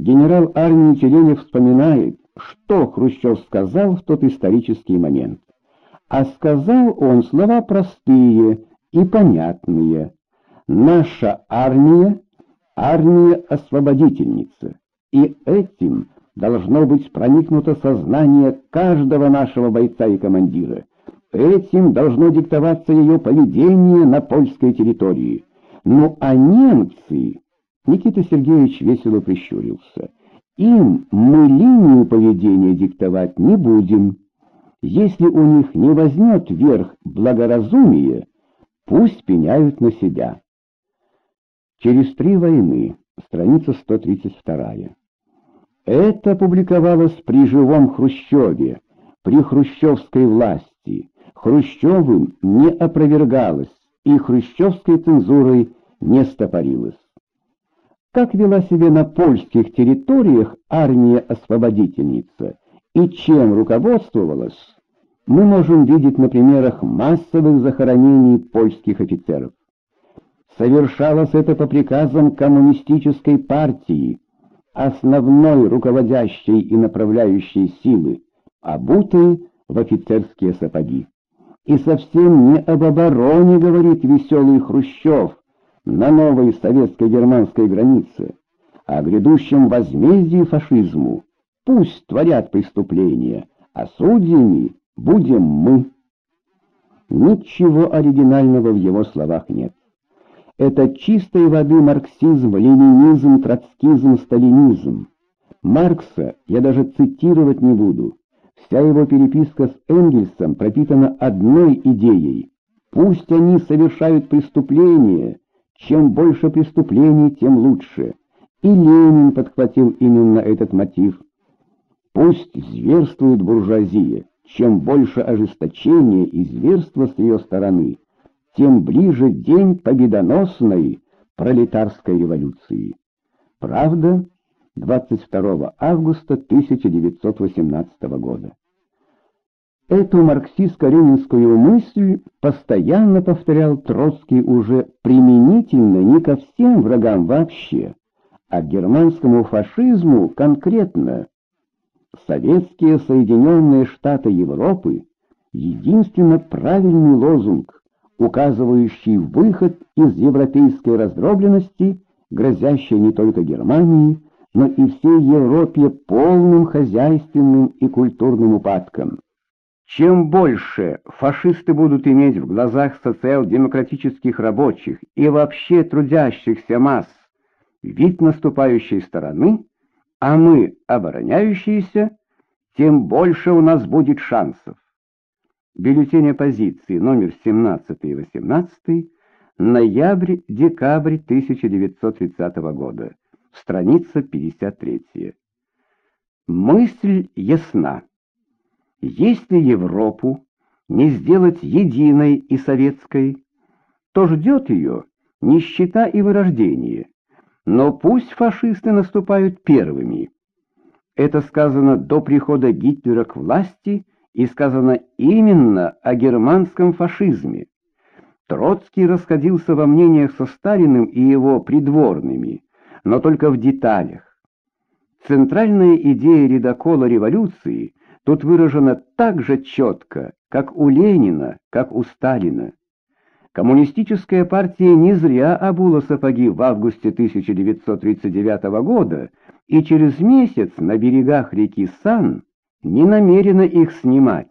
генерал армии Теленев вспоминает, что Хрущев сказал в тот исторический момент. А сказал он слова простые и понятные. Наша армия — армия-освободительница, и этим должно быть проникнуто сознание каждого нашего бойца и командира. Этим должно диктоваться ее поведение на польской территории. Ну а немцы... Никита Сергеевич весело прищурился. Им мы линию поведения диктовать не будем. Если у них не возьмет верх благоразумие, пусть пеняют на себя. Через три войны, страница 132. Это публиковалось при живом Хрущеве, при хрущевской власти. Хрущевым не опровергалось и хрущевской цензурой не стопорилось. Как вела себя на польских территориях армия-освободительница и чем руководствовалась, мы можем видеть на примерах массовых захоронений польских офицеров. Совершалось это по приказам коммунистической партии, основной руководящей и направляющей силы, обутой в офицерские сапоги. И совсем не об обороне говорит веселый Хрущев на новой советско-германской границе, о грядущем возмездии фашизму. Пусть творят преступления, а судьями будем мы. Ничего оригинального в его словах нет. Это чистой воды марксизм, ленинизм, троцкизм, сталинизм. Маркса я даже цитировать не буду. Вся его переписка с Энгельсом пропитана одной идеей. Пусть они совершают преступления, чем больше преступлений, тем лучше. И Ленин подхватил именно этот мотив. Пусть зверствует буржуазия, чем больше ожесточения и зверства с ее стороны, тем ближе день победоносной пролетарской революции. Правда, 22 августа 1918 года. Эту марксистско-ленинскую мысль постоянно повторял Троцкий уже применительно не ко всем врагам вообще, а к германскому фашизму конкретно. Советские Соединенные Штаты Европы — единственно правильный лозунг, указывающий выход из европейской раздробленности, грозящей не только Германии, но и всей Европе полным хозяйственным и культурным упадком. Чем больше фашисты будут иметь в глазах социал-демократических рабочих и вообще трудящихся масс вид наступающей стороны, а мы обороняющиеся, тем больше у нас будет шансов. Бюллетень оппозиции номер 17 и 18, ноябрь-декабрь 1930 года, страница 53. Мысль ясна. Если Европу не сделать единой и советской, то ждет ее нищета и вырождение. Но пусть фашисты наступают первыми. Это сказано до прихода Гитлера к власти и сказано именно о германском фашизме. Троцкий расходился во мнениях со Сталиным и его придворными, но только в деталях. Центральная идея редокола революции тут выражена так же четко, как у Ленина, как у Сталина. Коммунистическая партия не зря обула сапоги в августе 1939 года и через месяц на берегах реки Сан не намерена их снимать.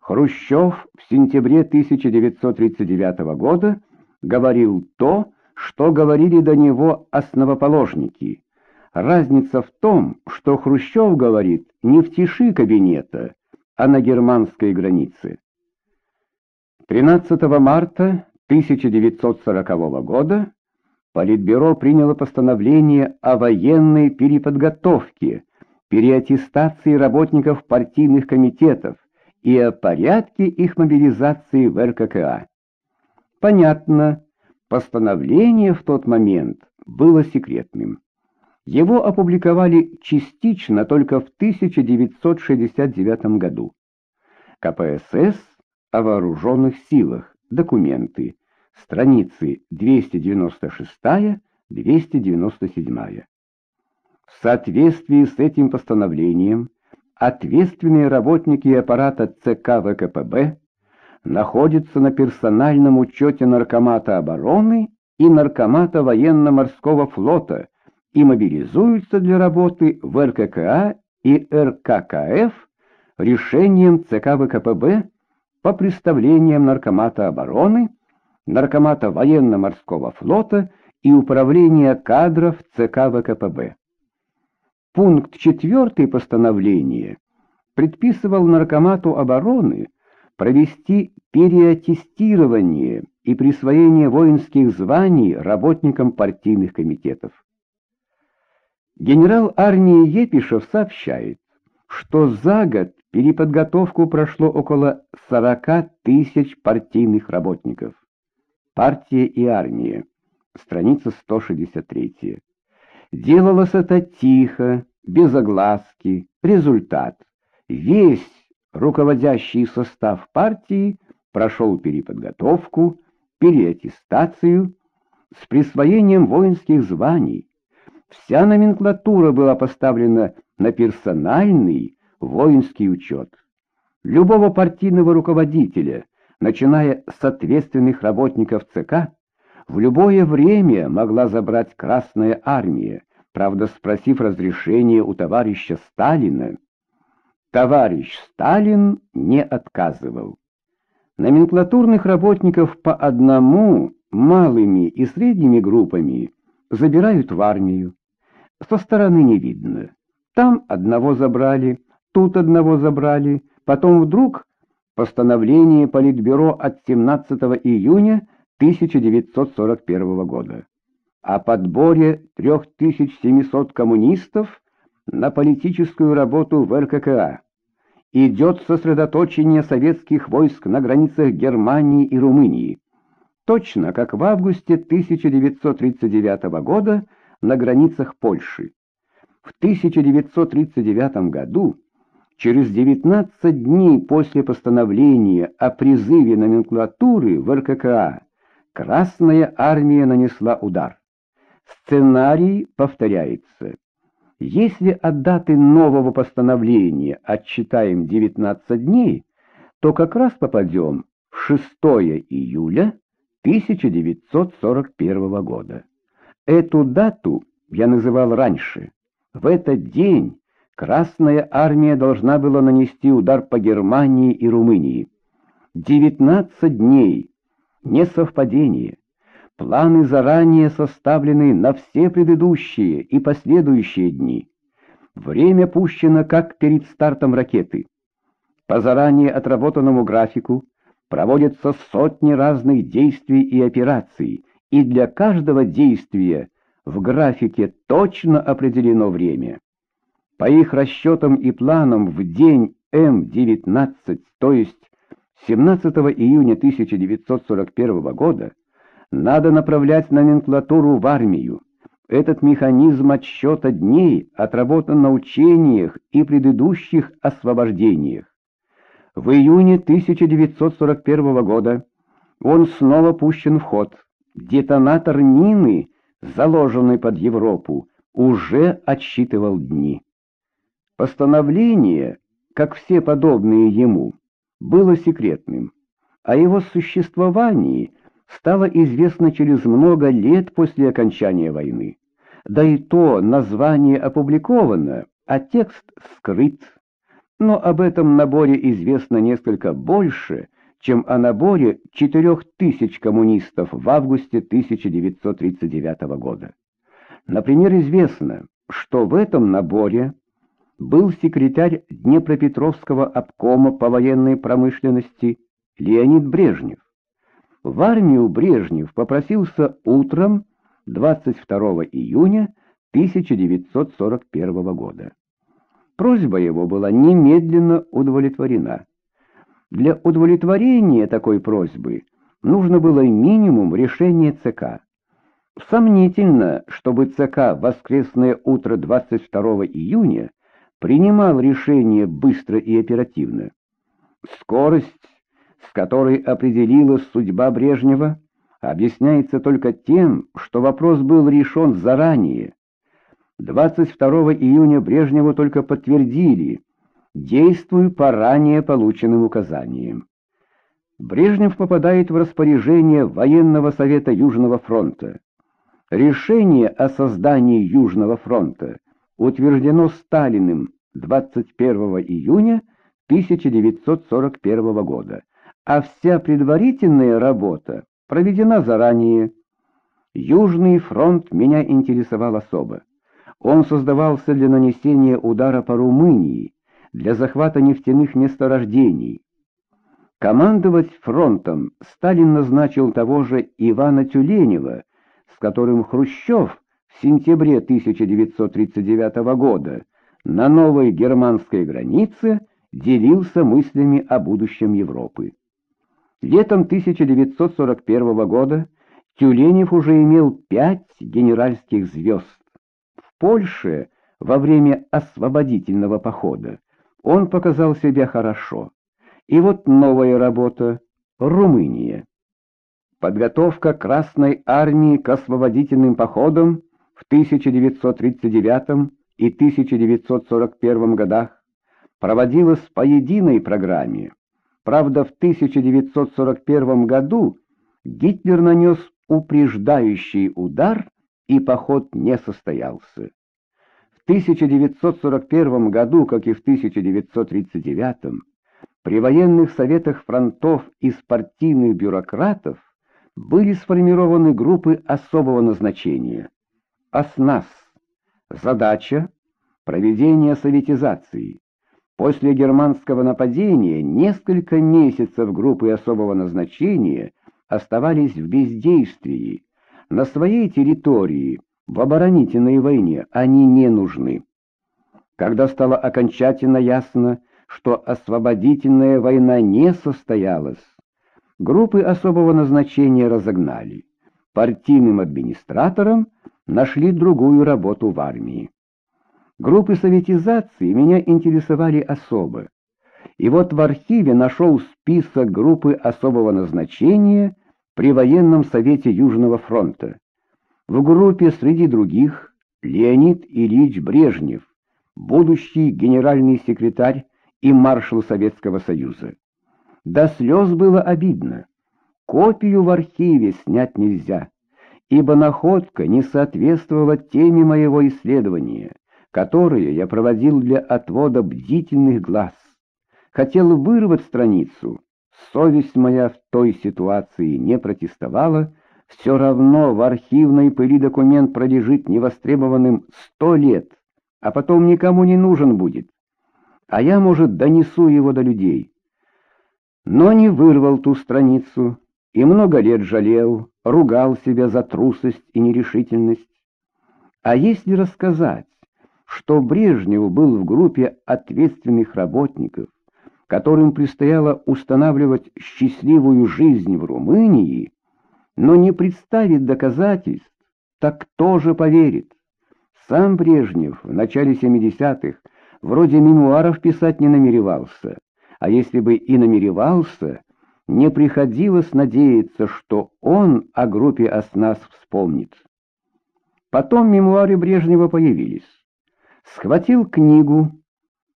Хрущев в сентябре 1939 года говорил то, что говорили до него основоположники. Разница в том, что Хрущев говорит не в тиши кабинета, а на германской границе. 13 марта 1940 года Политбюро приняло постановление о военной переподготовке, переаттестации работников партийных комитетов и о порядке их мобилизации в РККА. Понятно, постановление в тот момент было секретным. Его опубликовали частично только в 1969 году. КПСС о вооруженных силах. Документы. Страницы 296-297. В соответствии с этим постановлением ответственные работники аппарата ЦК ВКПБ находятся на персональном учете Наркомата обороны и Наркомата военно-морского флота и мобилизуются для работы в РККА и РККФ решением ЦК ВКПБ по представлениям Наркомата обороны, Наркомата военно-морского флота и Управления кадров ЦК ВКПБ. Пункт 4 постановления предписывал Наркомату обороны провести переаттестирование и присвоение воинских званий работникам партийных комитетов. Генерал армии Епишев сообщает, что за год переподготовку прошло около 40 тысяч партийных работников. Партия и армия. Страница 163. Делалось это тихо, без огласки. Результат. Весь руководящий состав партии прошел переподготовку, переаттестацию с присвоением воинских званий. Вся номенклатура была поставлена на персональный воинский учет. Любого партийного руководителя, начиная с ответственных работников ЦК, в любое время могла забрать Красная Армия, правда, спросив разрешения у товарища Сталина. Товарищ Сталин не отказывал. Номенклатурных работников по одному, малыми и средними группами забирают в армию. Со стороны не видно. Там одного забрали, тут одного забрали, потом вдруг постановление Политбюро от 17 июня 1941 года о подборе 3700 коммунистов на политическую работу в РККА. Идет сосредоточение советских войск на границах Германии и Румынии, точно как в августе 1939 года на границах Польши. В 1939 году, через 19 дней после постановления о призыве номенклатуры в РККА, Красная армия нанесла удар. Сценарий повторяется. Если от даты нового постановления отчитаем 19 дней, то как раз попадем в 6 июля 1941 года. Эту дату я называл раньше. В этот день Красная армия должна была нанести удар по Германии и Румынии. 19 дней. Не совпадение. Планы заранее составлены на все предыдущие и последующие дни. Время пущено как перед стартом ракеты. По заранее отработанному графику проводятся сотни разных действий и операций, и для каждого действия в графике точно определено время. По их расчетам и планам в день М-19, то есть 17 июня 1941 года, надо направлять номенклатуру в армию. Этот механизм отсчета дней отработан на учениях и предыдущих освобождениях. В июне 1941 года он снова пущен в ход. Детонатор Нины, заложенный под Европу, уже отсчитывал дни. Постановление, как все подобные ему, было секретным. О его существовании – стало известно через много лет после окончания войны. Да и то название опубликовано, а текст скрыт. Но об этом наборе известно несколько больше, чем о наборе 4000 коммунистов в августе 1939 года. Например, известно, что в этом наборе был секретарь Днепропетровского обкома по военной промышленности Леонид Брежнев. В армию Брежнев попросился утром 22 июня 1941 года. Просьба его была немедленно удовлетворена. Для удовлетворения такой просьбы нужно было минимум решения ЦК. Сомнительно, чтобы ЦК воскресное утро 22 июня принимал решение быстро и оперативно. Скорость с которой определилась судьба Брежнева, объясняется только тем, что вопрос был решен заранее. 22 июня Брежневу только подтвердили «действуй по ранее полученным указаниям». Брежнев попадает в распоряжение Военного совета Южного фронта. Решение о создании Южного фронта утверждено Сталиным 21 июня 1941 года, а вся предварительная работа проведена заранее. Южный фронт меня интересовал особо. Он создавался для нанесения удара по Румынии, для захвата нефтяных месторождений. Командовать фронтом Сталин назначил того же Ивана Тюленева, с которым Хрущев в сентябре 1939 года на новой германской границе делился мыслями о будущем Европы. Летом 1941 года Тюленев уже имел пять генеральских звезд. В Польше во время освободительного похода он показал себя хорошо. И вот новая работа — Румыния. Подготовка Красной Армии к освободительным походам в 1939 и 1941 годах проводилась по единой программе. Правда, в 1941 году Гитлер нанес упреждающий удар, и поход не состоялся. В 1941 году, как и в 1939, при военных советах фронтов из партийных бюрократов были сформированы группы особого назначения. ОСНАС. Задача – проведение советизации. После германского нападения несколько месяцев группы особого назначения оставались в бездействии. На своей территории, в оборонительной войне, они не нужны. Когда стало окончательно ясно, что освободительная война не состоялась, группы особого назначения разогнали. Партийным администраторам нашли другую работу в армии. Группы советизации меня интересовали особо. И вот в архиве нашел список группы особого назначения при военном совете Южного фронта. В группе среди других Леонид Ильич Брежнев, будущий генеральный секретарь и маршал Советского Союза. До слез было обидно. Копию в архиве снять нельзя, ибо находка не соответствовала теме моего исследования, которое я проводил для отвода бдительных глаз. Хотел вырвать страницу, совесть моя в той ситуации не протестовала, все равно в архивной пыли документ пролежит невостребованным сто лет, а потом никому не нужен будет а я, может, донесу его до людей. Но не вырвал ту страницу и много лет жалел, ругал себя за трусость и нерешительность. А если рассказать, что Брежнев был в группе ответственных работников, которым предстояло устанавливать счастливую жизнь в Румынии, но не представит доказательств, так кто же поверит? Сам Брежнев в начале 70-х вроде мемуаров писать не намеревался, а если бы и намеревался, не приходилось надеяться, что он о группе «Оснас» вспомнит. Потом мемуары Брежнева появились. Схватил книгу.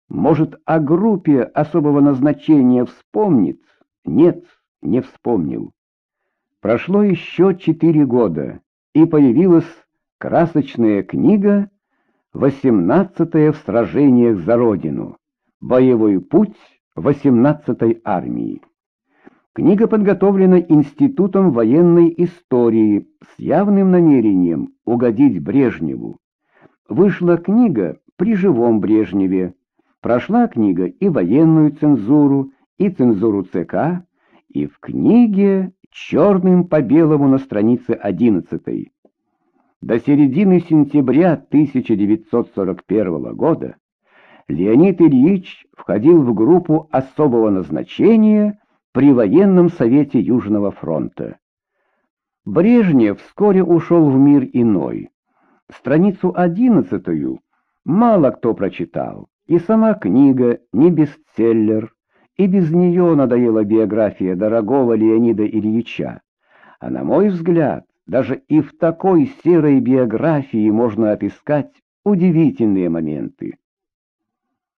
Может, о группе особого назначения вспомнит? Нет, не вспомнил. Прошло еще четыре года, и появилась красочная книга Восемнадцатое в сражениях за Родину. Боевой путь 18-й армии. Книга подготовлена Институтом военной истории с явным намерением угодить Брежневу. Вышла книга при живом Брежневе. Прошла книга и военную цензуру, и цензуру ЦК, и в книге черным по белому на странице 11 до середины сентября 1941 года Леонид Ильич входил в группу особого назначения при военном совете Южного фронта. Брежнев вскоре ушел в мир иной. Страницу одиннадцатую мало кто прочитал, и сама книга не бестселлер, и без нее надоела биография дорогого Леонида Ильича. А на мой взгляд, даже и в такой серой биографии можно отыскать удивительные моменты.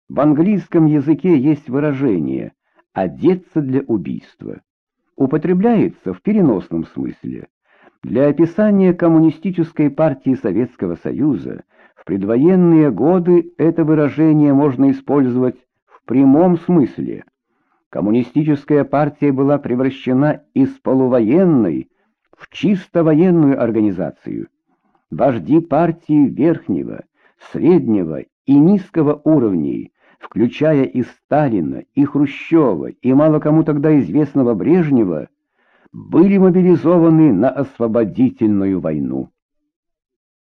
В английском языке есть выражение «одеться для убийства». Употребляется в переносном смысле. Для описания коммунистической партии Советского Союза в предвоенные годы это выражение можно использовать в прямом смысле. Коммунистическая партия была превращена из полувоенной в чисто военную организацию. Вожди партии верхнего, среднего и низкого уровней, включая и Сталина, и Хрущева, и мало кому тогда известного Брежнева, были мобилизованы на освободительную войну.